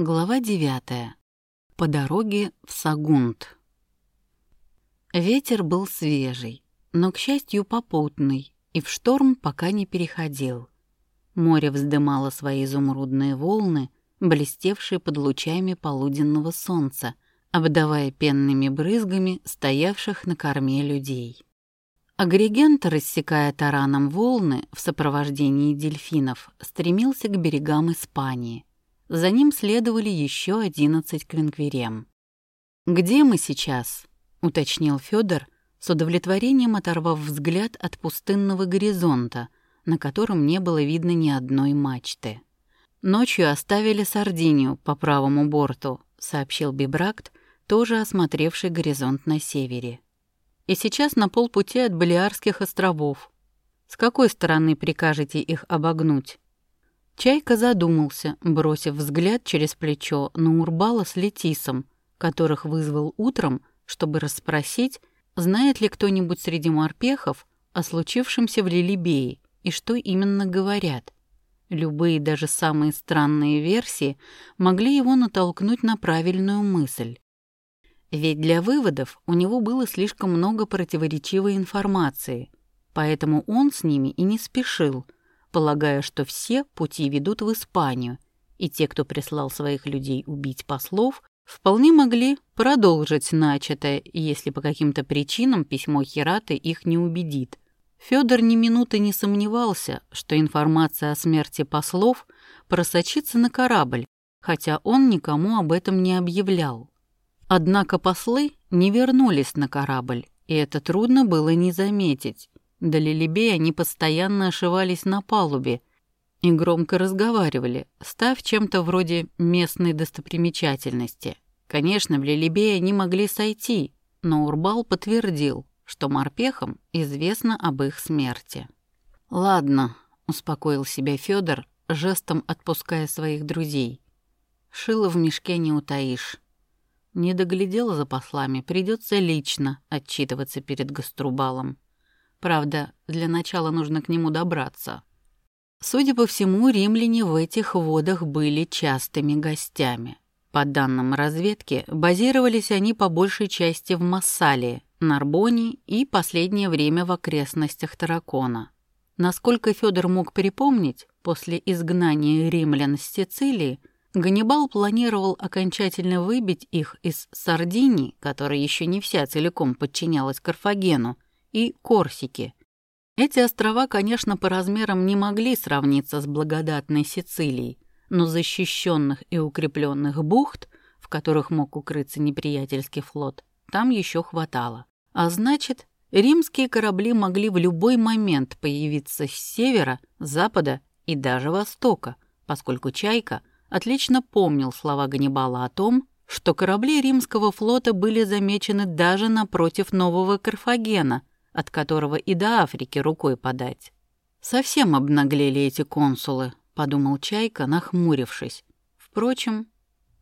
Глава девятая. По дороге в Сагунт. Ветер был свежий, но, к счастью, попутный, и в шторм пока не переходил. Море вздымало свои изумрудные волны, блестевшие под лучами полуденного солнца, обдавая пенными брызгами стоявших на корме людей. Агрегент, рассекая тараном волны в сопровождении дельфинов, стремился к берегам Испании. За ним следовали еще одиннадцать клинквирем. «Где мы сейчас?» — уточнил Федор, с удовлетворением оторвав взгляд от пустынного горизонта, на котором не было видно ни одной мачты. «Ночью оставили Сардинию по правому борту», — сообщил Бибракт, тоже осмотревший горизонт на севере. «И сейчас на полпути от Балиарских островов. С какой стороны прикажете их обогнуть?» Чайка задумался, бросив взгляд через плечо на Урбала с Летисом, которых вызвал утром, чтобы расспросить, знает ли кто-нибудь среди морпехов о случившемся в Лилибее и что именно говорят. Любые, даже самые странные версии могли его натолкнуть на правильную мысль. Ведь для выводов у него было слишком много противоречивой информации, поэтому он с ними и не спешил – полагая, что все пути ведут в Испанию, и те, кто прислал своих людей убить послов, вполне могли продолжить начатое, если по каким-то причинам письмо Хираты их не убедит. Федор ни минуты не сомневался, что информация о смерти послов просочится на корабль, хотя он никому об этом не объявлял. Однако послы не вернулись на корабль, и это трудно было не заметить. До Лилибе они постоянно ошивались на палубе и громко разговаривали, став чем-то вроде местной достопримечательности. Конечно, в Лилибе они могли сойти, но Урбал подтвердил, что морпехам известно об их смерти. «Ладно», — успокоил себя Федор, жестом отпуская своих друзей. «Шило в мешке не утаишь». Не доглядел за послами, придется лично отчитываться перед Гаструбалом. Правда, для начала нужно к нему добраться. Судя по всему, римляне в этих водах были частыми гостями. По данным разведки, базировались они по большей части в Массалии, Нарбоне и последнее время в окрестностях Таракона. Насколько Федор мог припомнить, после изгнания римлян с Сицилии Ганнибал планировал окончательно выбить их из Сардинии, которая еще не вся целиком подчинялась Карфагену, и Корсики. Эти острова, конечно, по размерам не могли сравниться с благодатной Сицилией, но защищенных и укрепленных бухт, в которых мог укрыться неприятельский флот, там еще хватало. А значит, римские корабли могли в любой момент появиться с севера, запада и даже востока, поскольку «Чайка» отлично помнил слова Ганнибала о том, что корабли римского флота были замечены даже напротив Нового Карфагена, от которого и до Африки рукой подать. Совсем обнаглели эти консулы, подумал Чайка, нахмурившись. Впрочем,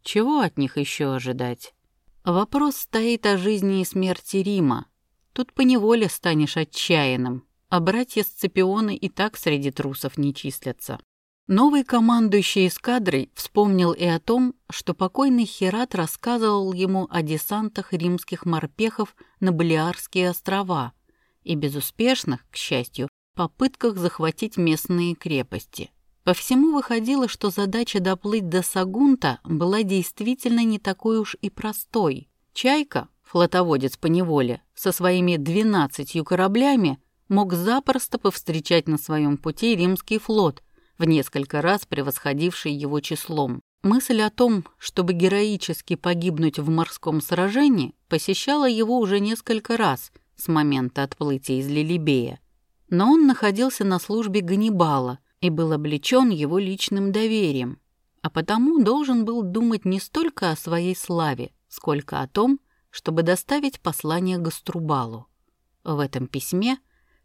чего от них еще ожидать? Вопрос стоит о жизни и смерти Рима. Тут поневоле станешь отчаянным, а братья Сципионы и так среди трусов не числятся. Новый командующий эскадрой вспомнил и о том, что покойный Херат рассказывал ему о десантах римских морпехов на Балиарские острова, и безуспешных, к счастью, попытках захватить местные крепости. По всему выходило, что задача доплыть до Сагунта была действительно не такой уж и простой. Чайка, флотоводец по неволе, со своими двенадцатью кораблями мог запросто повстречать на своем пути римский флот, в несколько раз превосходивший его числом. Мысль о том, чтобы героически погибнуть в морском сражении, посещала его уже несколько раз – с момента отплытия из Лилибея. Но он находился на службе Ганнибала и был облечен его личным доверием, а потому должен был думать не столько о своей славе, сколько о том, чтобы доставить послание Гаструбалу. В этом письме,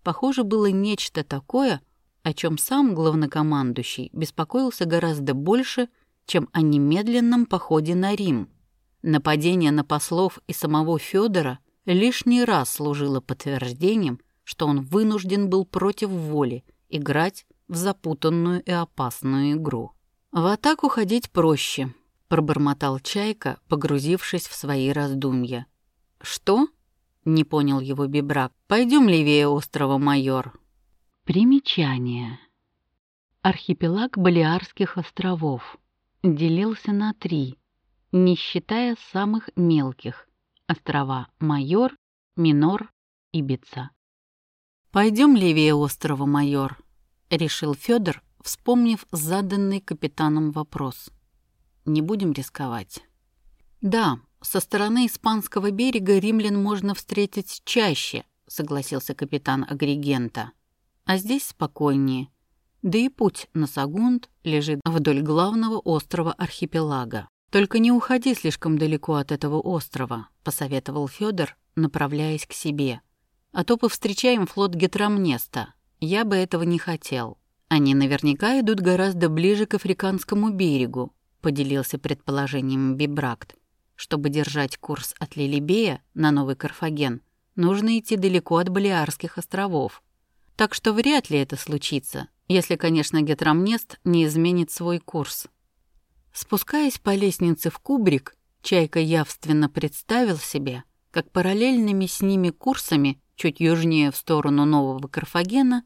похоже, было нечто такое, о чем сам главнокомандующий беспокоился гораздо больше, чем о немедленном походе на Рим. Нападение на послов и самого Федора – лишний раз служило подтверждением, что он вынужден был против воли играть в запутанную и опасную игру. В атаку ходить проще. пробормотал Чайка, погрузившись в свои раздумья. «Что?» — не понял его Бибрак. «Пойдем левее острова Майор». Примечание. Архипелаг Балиарских островов делился на три, не считая самых мелких – острова Майор, Минор, Ибица. «Пойдем левее острова Майор», — решил Федор, вспомнив заданный капитаном вопрос. «Не будем рисковать». «Да, со стороны испанского берега римлян можно встретить чаще», — согласился капитан Агригента. «А здесь спокойнее. Да и путь на Сагунд лежит вдоль главного острова архипелага. Только не уходи слишком далеко от этого острова», — посоветовал Федор, направляясь к себе. А то повстречаем флот Гетрамнеста. Я бы этого не хотел. Они наверняка идут гораздо ближе к африканскому берегу, поделился предположением Бибракт. Чтобы держать курс от Лилибея на Новый Карфаген, нужно идти далеко от Балиарских островов. Так что вряд ли это случится, если, конечно, Гетрамнест не изменит свой курс. Спускаясь по лестнице в кубрик, Чайка явственно представил себе, как параллельными с ними курсами Чуть южнее в сторону Нового Карфагена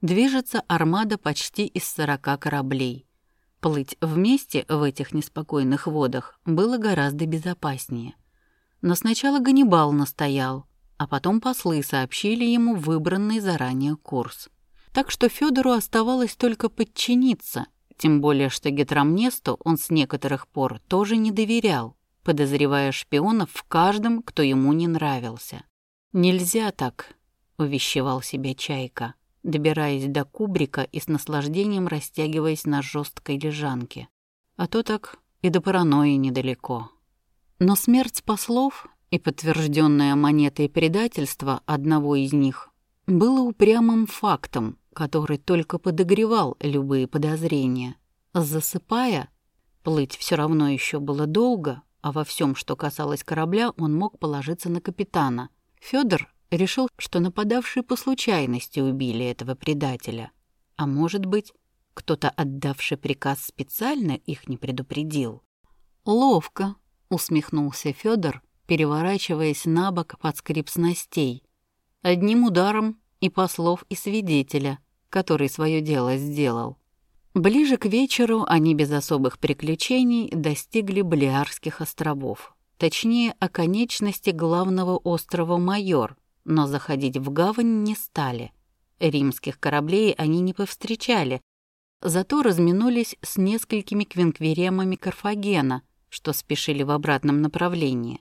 движется армада почти из сорока кораблей. Плыть вместе в этих неспокойных водах было гораздо безопаснее. Но сначала Ганнибал настоял, а потом послы сообщили ему выбранный заранее курс. Так что Федору оставалось только подчиниться, тем более что Гетрамнесту он с некоторых пор тоже не доверял, подозревая шпионов в каждом, кто ему не нравился. «Нельзя так», — увещевал себя Чайка, добираясь до кубрика и с наслаждением растягиваясь на жесткой лежанке. А то так и до паранойи недалеко. Но смерть послов и подтвержденное монетой предательство одного из них было упрямым фактом, который только подогревал любые подозрения. Засыпая, плыть все равно еще было долго, а во всем, что касалось корабля, он мог положиться на капитана, Федор решил, что нападавшие по случайности убили этого предателя. А может быть, кто-то, отдавший приказ, специально их не предупредил. «Ловко», — усмехнулся Федор, переворачиваясь на бок под скрип снастей. Одним ударом и послов, и свидетеля, который свое дело сделал. Ближе к вечеру они без особых приключений достигли Балиарских островов точнее, оконечности главного острова Майор, но заходить в гавань не стали. Римских кораблей они не повстречали, зато разминулись с несколькими квинквиремами Карфагена, что спешили в обратном направлении.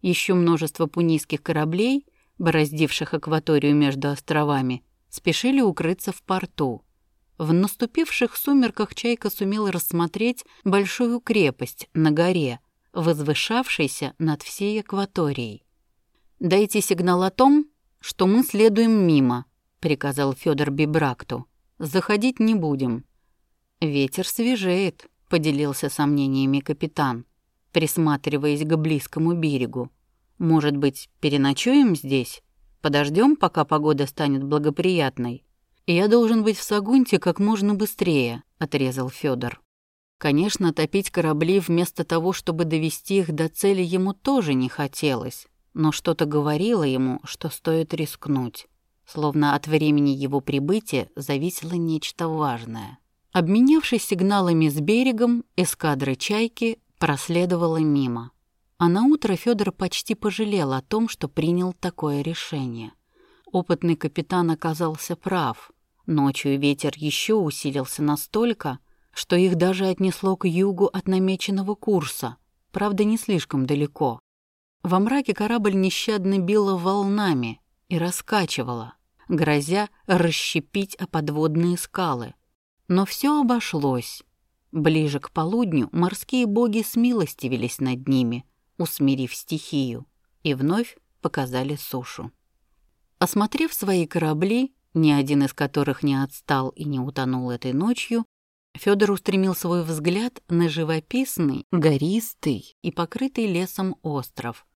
Еще множество пунийских кораблей, бороздивших акваторию между островами, спешили укрыться в порту. В наступивших сумерках Чайка сумел рассмотреть большую крепость на горе – возвышавшийся над всей акваторией. «Дайте сигнал о том, что мы следуем мимо», — приказал Федор Бибракту. «Заходить не будем». «Ветер свежеет», — поделился сомнениями капитан, присматриваясь к близкому берегу. «Может быть, переночуем здесь? Подождем, пока погода станет благоприятной?» «Я должен быть в Сагунте как можно быстрее», — отрезал Федор. Конечно, топить корабли вместо того, чтобы довести их до цели, ему тоже не хотелось, но что-то говорило ему, что стоит рискнуть, словно от времени его прибытия зависело нечто важное. Обменявшись сигналами с берегом, эскадра «Чайки» проследовала мимо. А на утро Федор почти пожалел о том, что принял такое решение. Опытный капитан оказался прав. Ночью ветер еще усилился настолько, что их даже отнесло к югу от намеченного курса, правда, не слишком далеко. Во мраке корабль нещадно било волнами и раскачивало, грозя расщепить о подводные скалы. Но все обошлось. Ближе к полудню морские боги смилостивились над ними, усмирив стихию, и вновь показали сушу. Осмотрев свои корабли, ни один из которых не отстал и не утонул этой ночью, Федор устремил свой взгляд на живописный, гористый и покрытый лесом остров.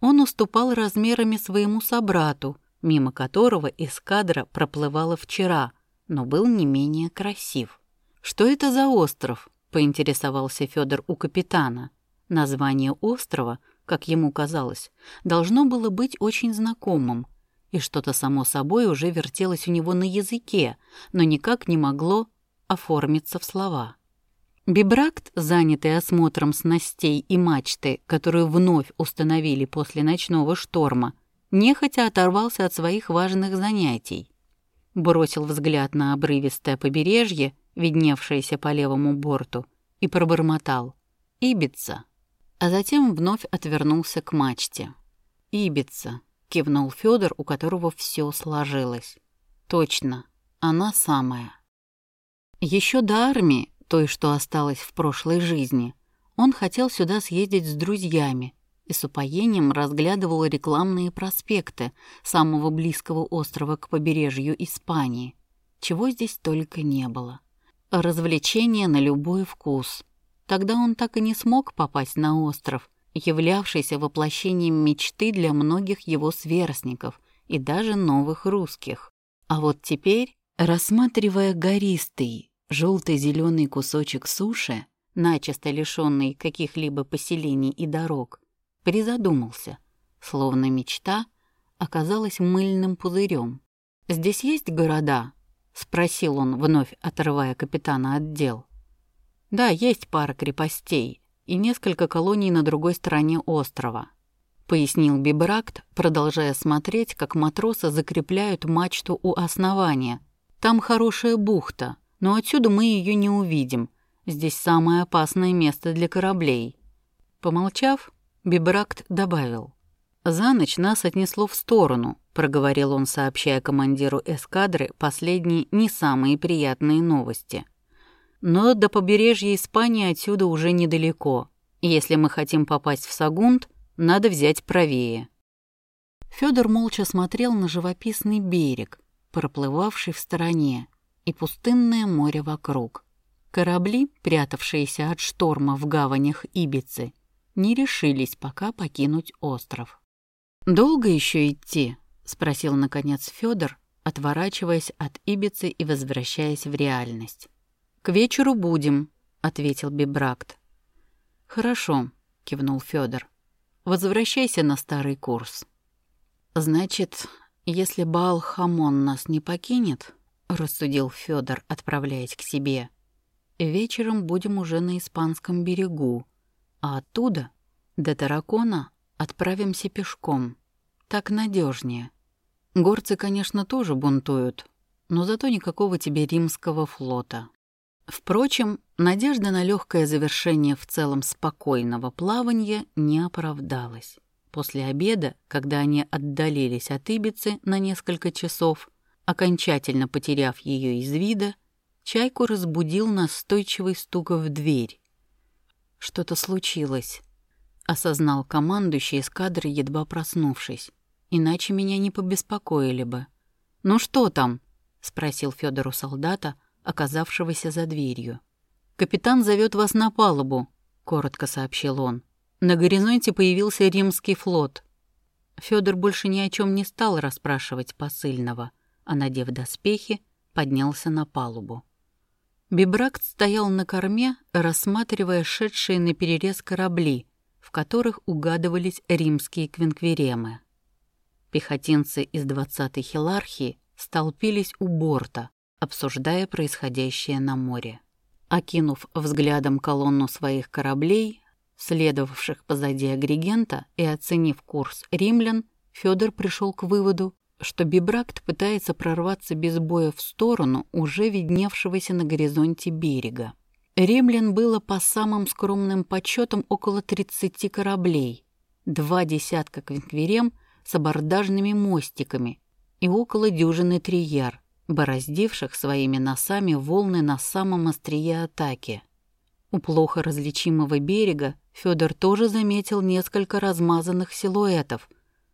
Он уступал размерами своему собрату, мимо которого эскадра проплывала вчера, но был не менее красив. «Что это за остров?» — поинтересовался Федор у капитана. Название острова, как ему казалось, должно было быть очень знакомым, и что-то само собой уже вертелось у него на языке, но никак не могло оформиться в слова. Бибракт, занятый осмотром снастей и мачты, которую вновь установили после ночного шторма, нехотя оторвался от своих важных занятий. Бросил взгляд на обрывистое побережье видневшееся по левому борту, и пробормотал «Ибица». А затем вновь отвернулся к мачте. «Ибица», — кивнул Федор, у которого все сложилось. «Точно, она самая». Еще до армии, той, что осталось в прошлой жизни, он хотел сюда съездить с друзьями и с упоением разглядывал рекламные проспекты самого близкого острова к побережью Испании, чего здесь только не было. Развлечение на любой вкус. Тогда он так и не смог попасть на остров, являвшийся воплощением мечты для многих его сверстников и даже новых русских. А вот теперь, рассматривая гористый, желто-зеленый кусочек суши, начисто лишенный каких-либо поселений и дорог, призадумался, словно мечта оказалась мыльным пузырем. Здесь есть города, — спросил он, вновь отрывая капитана от дел. «Да, есть пара крепостей и несколько колоний на другой стороне острова», — пояснил Бибракт, продолжая смотреть, как матросы закрепляют мачту у основания. «Там хорошая бухта, но отсюда мы ее не увидим. Здесь самое опасное место для кораблей». Помолчав, Бибракт добавил. «За ночь нас отнесло в сторону, проговорил он, сообщая командиру эскадры последние не самые приятные новости. Но до побережья Испании отсюда уже недалеко. Если мы хотим попасть в Сагунт, надо взять правее. Федор молча смотрел на живописный берег, проплывавший в стороне, и пустынное море вокруг. Корабли, прятавшиеся от шторма в гаванях Ибицы, не решились пока покинуть остров. «Долго еще идти?» — спросил, наконец, Федор, отворачиваясь от Ибицы и возвращаясь в реальность. «К вечеру будем», — ответил Бибракт. «Хорошо», — кивнул Федор. «Возвращайся на старый курс». «Значит, если Баал-Хамон нас не покинет», — рассудил Федор, отправляясь к себе, «вечером будем уже на испанском берегу, а оттуда до Таракона отправимся пешком. Так надежнее. Горцы, конечно, тоже бунтуют, но зато никакого тебе римского флота. Впрочем, надежда на легкое завершение в целом спокойного плавания не оправдалась. После обеда, когда они отдалились от Ибицы на несколько часов, окончательно потеряв ее из вида, Чайку разбудил настойчивый стук в дверь. «Что-то случилось», — осознал командующий эскадры, едва проснувшись иначе меня не побеспокоили бы. «Ну что там?» — спросил Федор у солдата, оказавшегося за дверью. «Капитан зовет вас на палубу», — коротко сообщил он. «На горизонте появился римский флот». Федор больше ни о чем не стал расспрашивать посыльного, а, надев доспехи, поднялся на палубу. Бибракт стоял на корме, рассматривая шедшие на перерез корабли, в которых угадывались римские квинквиремы. Пехотинцы из 20-й хилархии столпились у борта, обсуждая происходящее на море. Окинув взглядом колонну своих кораблей, следовавших позади агрегента, и оценив курс римлян, Федор пришел к выводу, что Бибракт пытается прорваться без боя в сторону уже видневшегося на горизонте берега. Римлян было по самым скромным подсчетам около 30 кораблей, два десятка конквирем — с абордажными мостиками и около дюжины трияр, бороздивших своими носами волны на самом острие атаки. У плохо различимого берега Федор тоже заметил несколько размазанных силуэтов,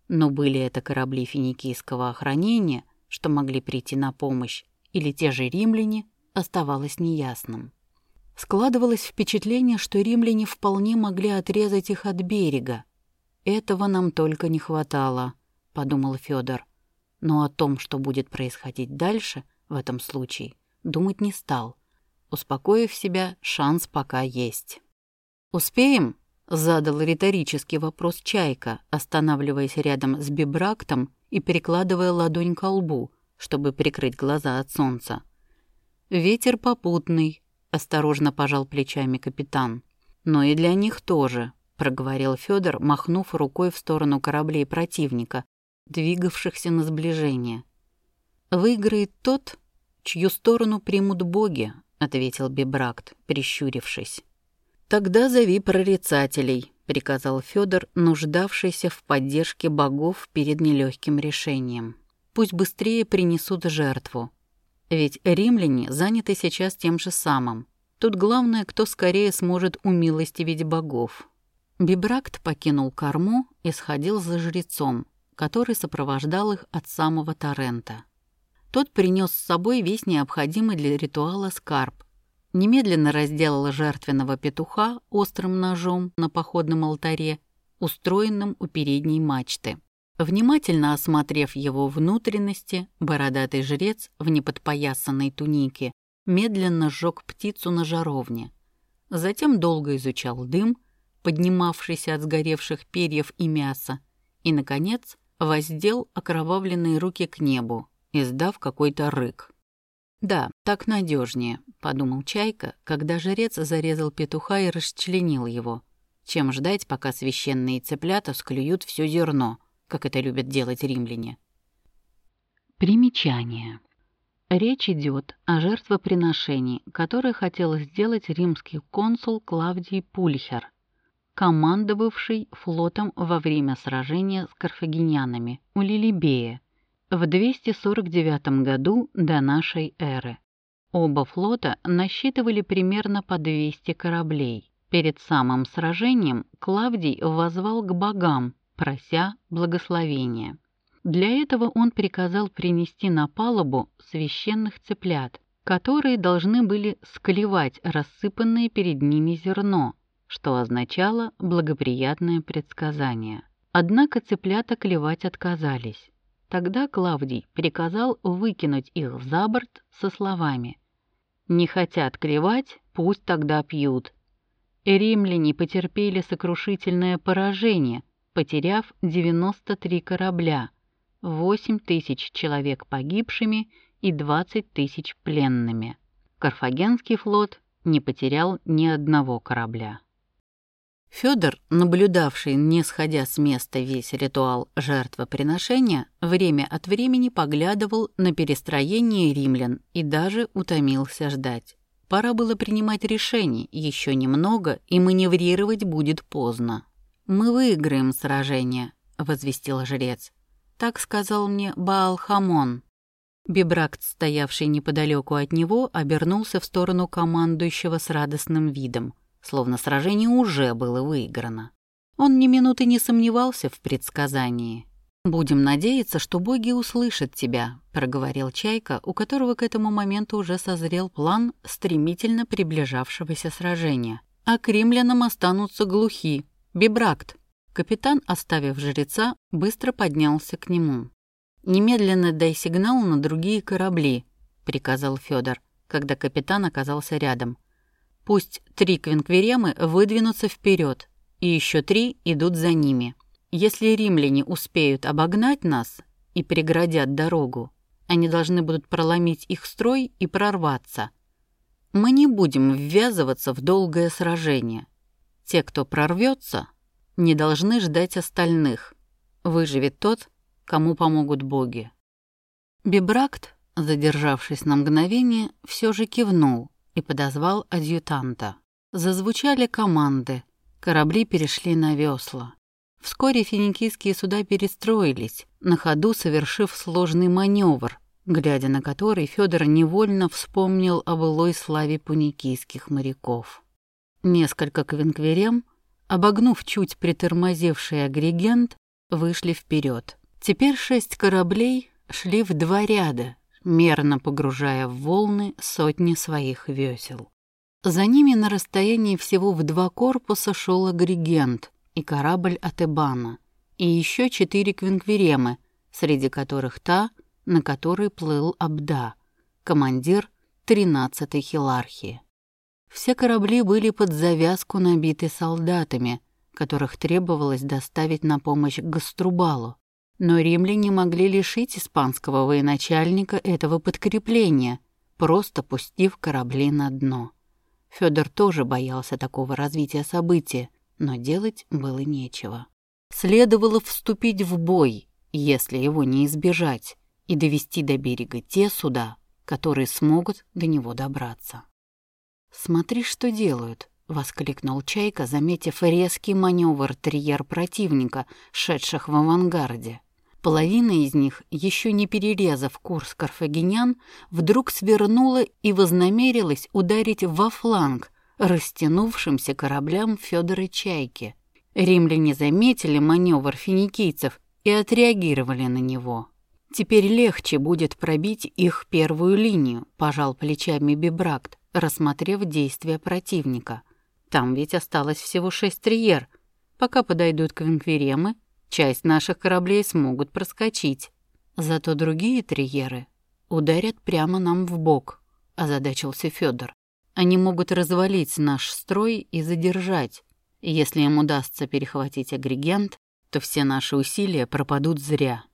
но были это корабли финикийского охранения, что могли прийти на помощь, или те же римляне, оставалось неясным. Складывалось впечатление, что римляне вполне могли отрезать их от берега, этого нам только не хватало, подумал Федор. Но о том, что будет происходить дальше в этом случае, думать не стал, успокоив себя, шанс пока есть. «Успеем?» — задал риторический вопрос Чайка, останавливаясь рядом с Бибрактом и перекладывая ладонь ко лбу, чтобы прикрыть глаза от солнца. «Ветер попутный», — осторожно пожал плечами капитан. «Но и для них тоже», — проговорил Федор, махнув рукой в сторону кораблей противника, двигавшихся на сближение. «Выиграет тот, чью сторону примут боги», — ответил Бибракт, прищурившись. «Тогда зови прорицателей», — приказал Федор, нуждавшийся в поддержке богов перед нелегким решением. «Пусть быстрее принесут жертву. Ведь римляне заняты сейчас тем же самым. Тут главное, кто скорее сможет умилостивить богов». Бибракт покинул корму и сходил за жрецом, который сопровождал их от самого Торрента. Тот принес с собой весь необходимый для ритуала скарб, немедленно разделала жертвенного петуха острым ножом на походном алтаре, устроенном у передней мачты. Внимательно осмотрев его внутренности, бородатый жрец в неподпоясанной тунике медленно сжег птицу на жаровне. Затем долго изучал дым, поднимавшийся от сгоревших перьев и мяса, и, наконец, воздел окровавленные руки к небу, издав какой-то рык. «Да, так надежнее, подумал Чайка, когда жрец зарезал петуха и расчленил его. Чем ждать, пока священные цыплята склюют все зерно, как это любят делать римляне. Примечание. Речь идет о жертвоприношении, которое хотел сделать римский консул Клавдий Пульхер, командовавший флотом во время сражения с карфагенянами у Лилибея в 249 году до нашей эры. Оба флота насчитывали примерно по 200 кораблей. Перед самым сражением Клавдий воззвал к богам, прося благословения. Для этого он приказал принести на палубу священных цыплят, которые должны были склевать рассыпанное перед ними зерно, что означало благоприятное предсказание. Однако цыплята клевать отказались. Тогда Клавдий приказал выкинуть их за борт со словами «Не хотят клевать, пусть тогда пьют». Римляне потерпели сокрушительное поражение, потеряв 93 корабля, 8 тысяч человек погибшими и 20 тысяч пленными. Карфагенский флот не потерял ни одного корабля. Федор, наблюдавший, не сходя с места весь ритуал жертвоприношения, время от времени поглядывал на перестроение римлян и даже утомился ждать. Пора было принимать решение, еще немного, и маневрировать будет поздно. «Мы выиграем сражение», — возвестил жрец. Так сказал мне Баал-Хамон. Бибракт, стоявший неподалеку от него, обернулся в сторону командующего с радостным видом словно сражение уже было выиграно. Он ни минуты не сомневался в предсказании. «Будем надеяться, что боги услышат тебя», — проговорил Чайка, у которого к этому моменту уже созрел план стремительно приближавшегося сражения. «А к римлянам останутся глухи. Бибракт». Капитан, оставив жреца, быстро поднялся к нему. «Немедленно дай сигнал на другие корабли», — приказал Федор, когда капитан оказался рядом. Пусть три квинквиремы выдвинутся вперед, и еще три идут за ними. Если римляне успеют обогнать нас и преградят дорогу, они должны будут проломить их строй и прорваться. Мы не будем ввязываться в долгое сражение. Те, кто прорвется, не должны ждать остальных. Выживет тот, кому помогут боги. Бибракт, задержавшись на мгновение, все же кивнул, и подозвал адъютанта. Зазвучали команды, корабли перешли на весла. Вскоре финикийские суда перестроились, на ходу совершив сложный маневр, глядя на который Федор невольно вспомнил о былой славе пуникийских моряков. Несколько квинквирем, обогнув чуть притормозевший агрегент, вышли вперед. Теперь шесть кораблей шли в два ряда, мерно погружая в волны сотни своих весел. За ними на расстоянии всего в два корпуса шел агрегент и корабль Атебана, и еще четыре квинквиремы, среди которых та, на которой плыл Абда, командир 13-й хилархии. Все корабли были под завязку набиты солдатами, которых требовалось доставить на помощь Гаструбалу. Но римляне могли лишить испанского военачальника этого подкрепления, просто пустив корабли на дно. Федор тоже боялся такого развития событий, но делать было нечего. Следовало вступить в бой, если его не избежать, и довести до берега те суда, которые смогут до него добраться. «Смотри, что делают», — воскликнул Чайка, заметив резкий маневр триер противника, шедших в авангарде. Половина из них, еще не перерезав курс карфагенян, вдруг свернула и вознамерилась ударить во фланг растянувшимся кораблям Федора Чайки. Римляне заметили маневр финикийцев и отреагировали на него. «Теперь легче будет пробить их первую линию», – пожал плечами Бибракт, рассмотрев действия противника. «Там ведь осталось всего шесть триер. Пока подойдут квинквиремы, часть наших кораблей смогут проскочить. Зато другие триеры ударят прямо нам в бок», – озадачился Федор. «Они могут развалить наш строй и задержать. Если им удастся перехватить агрегент, то все наши усилия пропадут зря».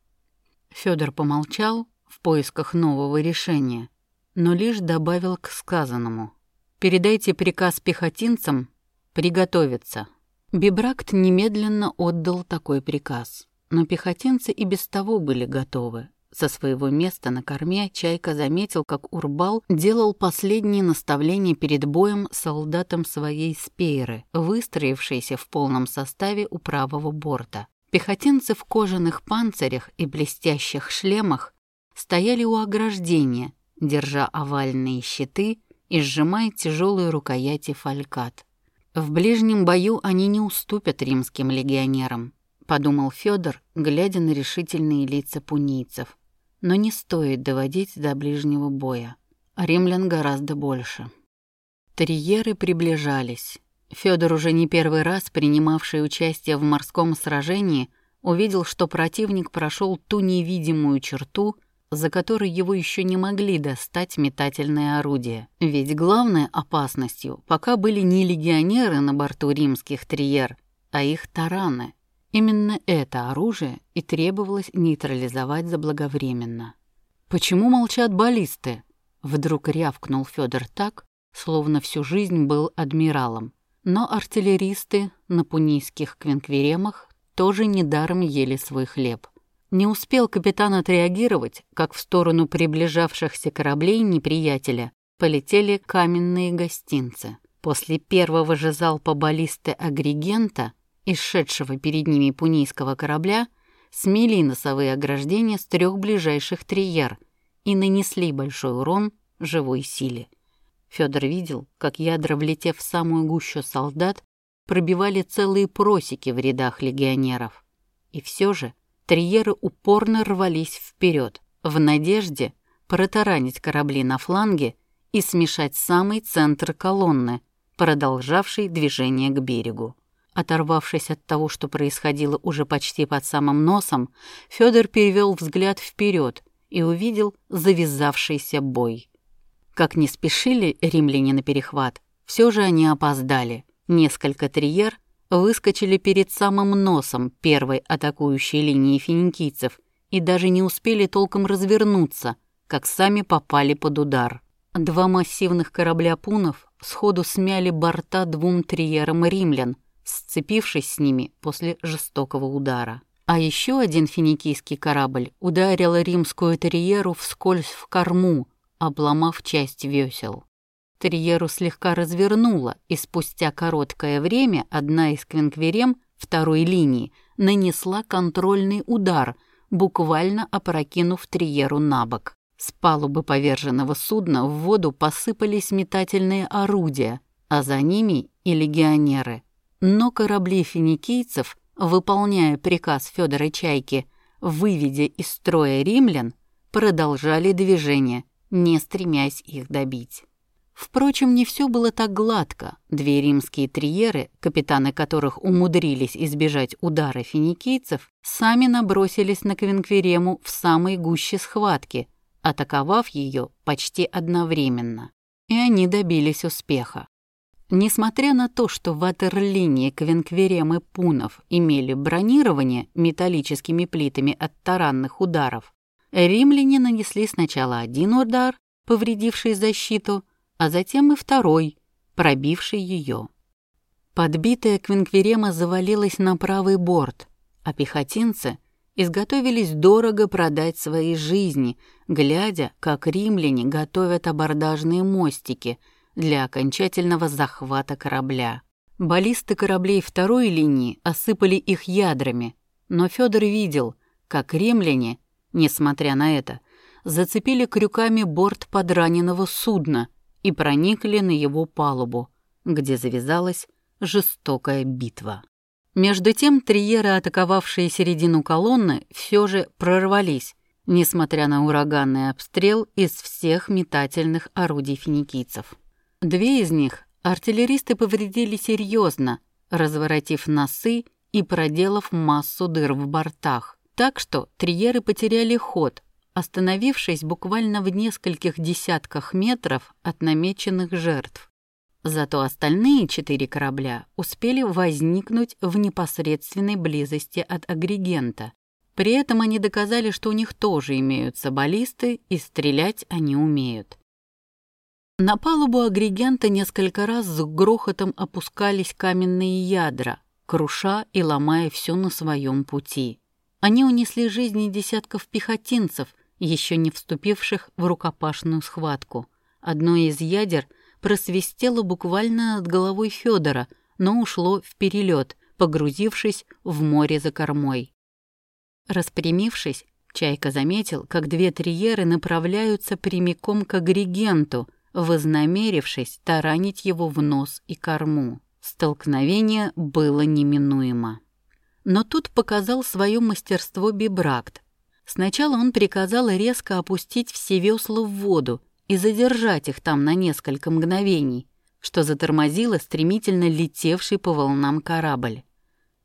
Федор помолчал в поисках нового решения, но лишь добавил к сказанному. «Передайте приказ пехотинцам приготовиться». Бибракт немедленно отдал такой приказ, но пехотинцы и без того были готовы. Со своего места на корме Чайка заметил, как Урбал делал последние наставления перед боем солдатам своей спейры, выстроившейся в полном составе у правого борта. Пехотинцы в кожаных панцирях и блестящих шлемах стояли у ограждения, держа овальные щиты и сжимая тяжелые рукояти фалькат. В ближнем бою они не уступят римским легионерам, подумал Федор, глядя на решительные лица пунийцев. Но не стоит доводить до ближнего боя. Римлян гораздо больше. Терьеры приближались. Федор, уже не первый раз принимавший участие в морском сражении, увидел, что противник прошел ту невидимую черту, за которой его еще не могли достать метательные орудия. Ведь главной опасностью пока были не легионеры на борту римских триер, а их тараны. Именно это оружие и требовалось нейтрализовать заблаговременно. «Почему молчат баллисты?» Вдруг рявкнул Федор так, словно всю жизнь был адмиралом. Но артиллеристы на пунийских квинквиремах тоже недаром ели свой хлеб. Не успел капитан отреагировать, как в сторону приближавшихся кораблей неприятеля полетели каменные гостинцы. После первого же залпа баллисты агрегента, исшедшего перед ними пунийского корабля, смели носовые ограждения с трех ближайших триер и нанесли большой урон живой силе. Федор видел, как ядра, влетев в самую гущу солдат, пробивали целые просеки в рядах легионеров. И все же триеры упорно рвались вперед, в надежде протаранить корабли на фланге и смешать самый центр колонны, продолжавшей движение к берегу. Оторвавшись от того, что происходило уже почти под самым носом, Федор перевел взгляд вперед и увидел завязавшийся бой. Как не спешили римляне на перехват, все же они опоздали. Несколько триер выскочили перед самым носом первой атакующей линии финикийцев и даже не успели толком развернуться, как сами попали под удар. Два массивных корабля пунов сходу смяли борта двум триерам римлян, сцепившись с ними после жестокого удара. А еще один финикийский корабль ударил римскую триеру вскользь в корму, обломав часть весел. Терьеру слегка развернула, и спустя короткое время одна из квинквирем второй линии нанесла контрольный удар, буквально опрокинув Триеру на бок. С палубы поверженного судна в воду посыпались метательные орудия, а за ними и легионеры. Но корабли финикийцев, выполняя приказ Федора Чайки, выведя из строя римлян, продолжали движение – не стремясь их добить. Впрочем, не все было так гладко. Две римские триеры, капитаны которых умудрились избежать удара финикийцев, сами набросились на Квинквирему в самой гуще схватки, атаковав ее почти одновременно. И они добились успеха. Несмотря на то, что ватерлинии Квинкверем и Пунов имели бронирование металлическими плитами от таранных ударов, римляне нанесли сначала один удар, повредивший защиту, а затем и второй, пробивший ее. Подбитая Квинкверема завалилась на правый борт, а пехотинцы изготовились дорого продать свои жизни, глядя, как римляне готовят абордажные мостики – для окончательного захвата корабля. Баллисты кораблей второй линии осыпали их ядрами, но Федор видел, как римляне, несмотря на это, зацепили крюками борт подраненного судна и проникли на его палубу, где завязалась жестокая битва. Между тем триеры, атаковавшие середину колонны, все же прорвались, несмотря на ураганный обстрел из всех метательных орудий финикийцев. Две из них артиллеристы повредили серьезно, разворотив носы и проделав массу дыр в бортах. Так что триеры потеряли ход, остановившись буквально в нескольких десятках метров от намеченных жертв. Зато остальные четыре корабля успели возникнуть в непосредственной близости от агрегента. При этом они доказали, что у них тоже имеются баллисты и стрелять они умеют. На палубу агрегента несколько раз с грохотом опускались каменные ядра, круша и ломая все на своем пути. Они унесли жизни десятков пехотинцев, еще не вступивших в рукопашную схватку. Одно из ядер просвистело буквально над головой Федора, но ушло в перелет, погрузившись в море за кормой. Распрямившись, Чайка заметил, как две триеры направляются прямиком к агрегенту, вознамерившись таранить его в нос и корму. Столкновение было неминуемо. Но тут показал свое мастерство Бибракт. Сначала он приказал резко опустить все весла в воду и задержать их там на несколько мгновений, что затормозило стремительно летевший по волнам корабль.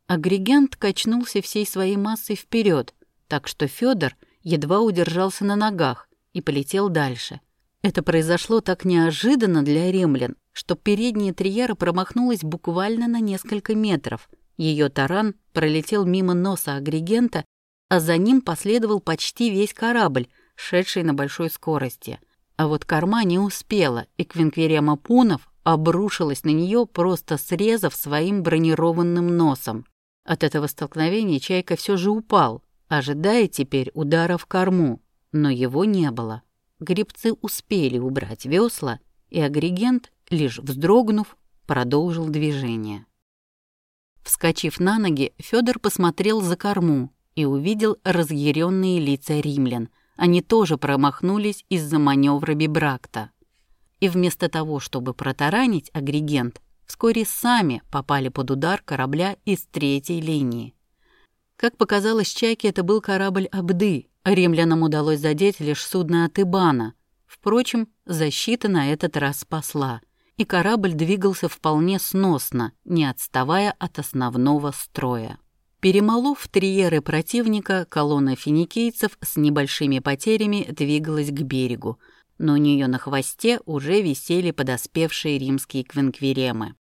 Агрегент качнулся всей своей массой вперед, так что Федор едва удержался на ногах и полетел дальше — это произошло так неожиданно для римлян, что передняя триера промахнулась буквально на несколько метров. Ее таран пролетел мимо носа агрегента, а за ним последовал почти весь корабль, шедший на большой скорости. А вот корма не успела, и Квинкверема Пунов обрушилась на нее, просто срезав своим бронированным носом. От этого столкновения Чайка все же упал, ожидая теперь удара в корму, но его не было. Гребцы успели убрать весла, и агрегент, лишь вздрогнув, продолжил движение. Вскочив на ноги, Федор посмотрел за корму и увидел разъяренные лица римлян. Они тоже промахнулись из-за маневра Бибракта. И вместо того, чтобы протаранить агрегент, вскоре сами попали под удар корабля из третьей линии. Как показалось Чайке, это был корабль Абды, Римлянам удалось задеть лишь судно от Ибана. Впрочем, защита на этот раз спасла, и корабль двигался вполне сносно, не отставая от основного строя. Перемолов триеры противника, колонна финикийцев с небольшими потерями двигалась к берегу, но у нее на хвосте уже висели подоспевшие римские квинквиремы.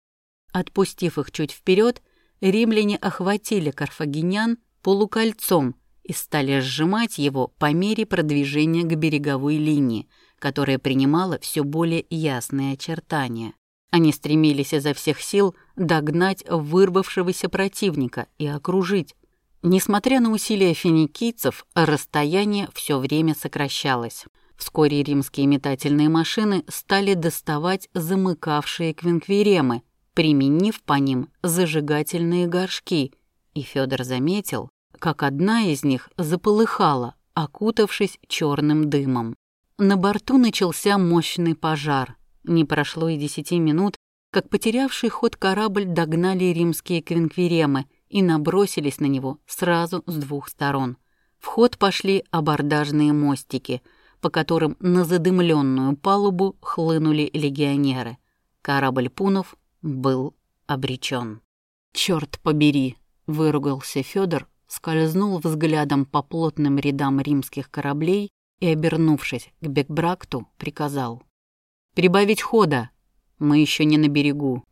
Отпустив их чуть вперед, римляне охватили карфагенян полукольцом и стали сжимать его по мере продвижения к береговой линии, которая принимала все более ясные очертания. Они стремились изо всех сил догнать вырвавшегося противника и окружить. Несмотря на усилия финикийцев, расстояние все время сокращалось. Вскоре римские метательные машины стали доставать замыкавшие квинквиремы, применив по ним зажигательные горшки, и Федор заметил, как одна из них заполыхала, окутавшись черным дымом. На борту начался мощный пожар. Не прошло и десяти минут, как потерявший ход корабль догнали римские квинквиремы и набросились на него сразу с двух сторон. В ход пошли абордажные мостики, по которым на задымленную палубу хлынули легионеры. Корабль Пунов был обречен. «Черт побери!» — выругался Федор, скользнул взглядом по плотным рядам римских кораблей и, обернувшись к Бекбракту, приказал. «Прибавить хода! Мы еще не на берегу!»